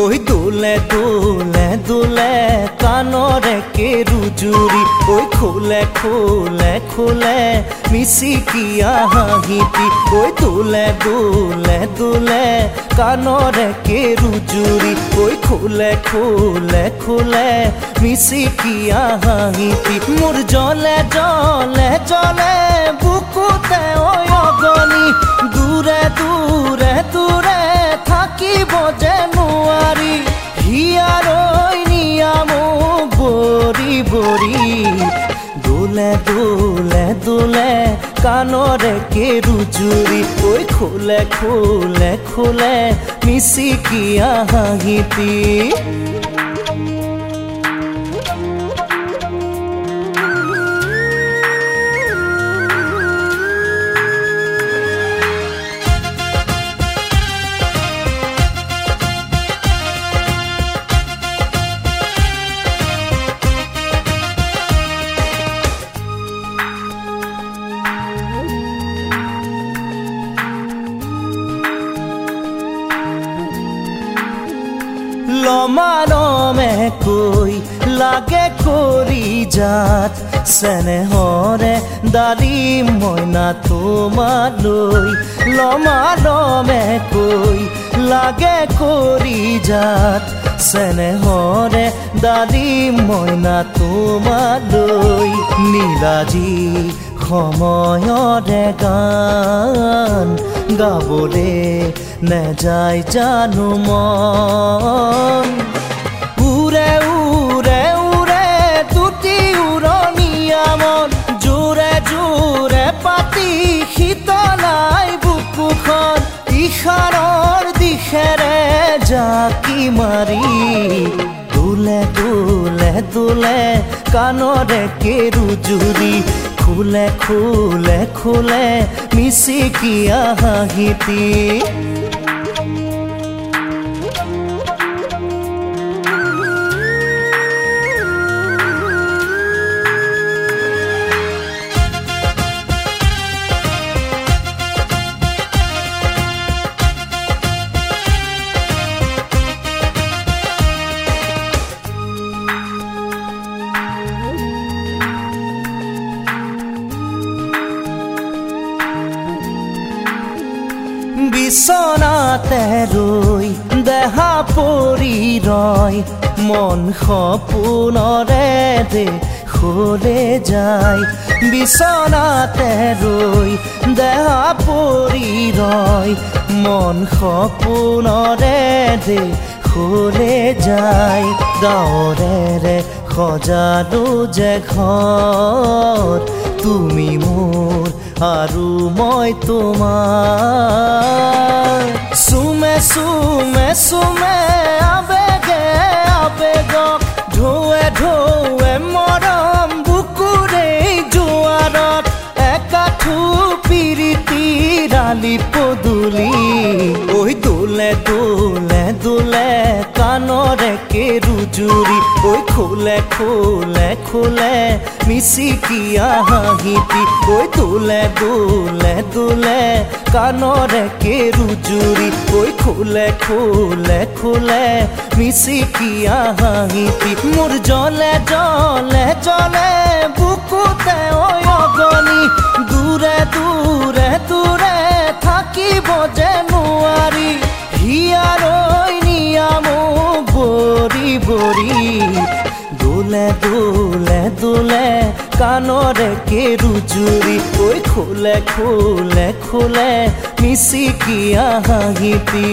ঐ দোলে দোলে দোলে কাণৰে কেৰুজুৰি ঐ খোলে খোলে খোলে মিচিকিয়া হাঁহিটি ঐ দোলে দোলে দোলে কাণৰে কেৰুজুৰি ঐ খোলে খোলে খোলে মিচিকিয়া হাঁহিটি মোৰ জলে জলে জলে বুকুতে ঐ অগনি দূৰে দূৰে দোলে দোলে দোলে কাণৰে ওই ঐ খোলে খোলে খোলে মিচিকিয়া হাঁহিটি লমালমে কৈ লাগে কৰি যাত চেনেহৰে দালি মইনা তোমালৈ লমালমে কৈ লাগে কৰি যাত চেনেহৰে দালি মইনা তোমালৈ নীলাজী সময়ৰে গান গাবলে নেযায় জানো মন। উৰে উৰে উৰে তুতি উৰণীয়া মন জোৰে জোৰে পাতি শীতলাই বুকুখন। ইশাৰৰ দিশেৰে জাকি মাৰি দোলে দোলে দোলে কাণৰে কেৰুজুৰি খোলে খোলে খোলে মিচিকিয়া হাঁহিটি বিচনাতে ৰৈ দেহা পৰি ৰয় মন সপোনৰে দে সলে যায়। বিচনাতে ৰৈ দেহা পৰি ৰয় মন সপোনৰে দে সলে যায়। গাঁৱৰেৰে সজালো যে ঘৰ তুমি মোৰ আৰু মই তোমাৰ। চুমে চুমে আবেগে আবেগক ঢৌৱে ঢৌৱে মৰম বুকুৰে জোৱাৰত। একাঠু পিৰিতি ৰালি পদূলি। ঐ দোলে দোলে দোলে কাণৰে কেৰুজুৰি ঐ খোলে খোলে খোলে মিচিকিয়া হাঁহিটি ঐ দোলে দোলে দোলে কাণৰে কেৰুজুৰি ঐ খোলে খোলে খোলে মিচিকিয়া হাঁহিটি মোৰ জলে জলে জলে বুকুতে অগনি। বৰি দোলে দোলে দোলে কাণৰে কেৰুজুৰি ঐ খোলে খোলে খোলে মিচিকিয়া হাঁহিটি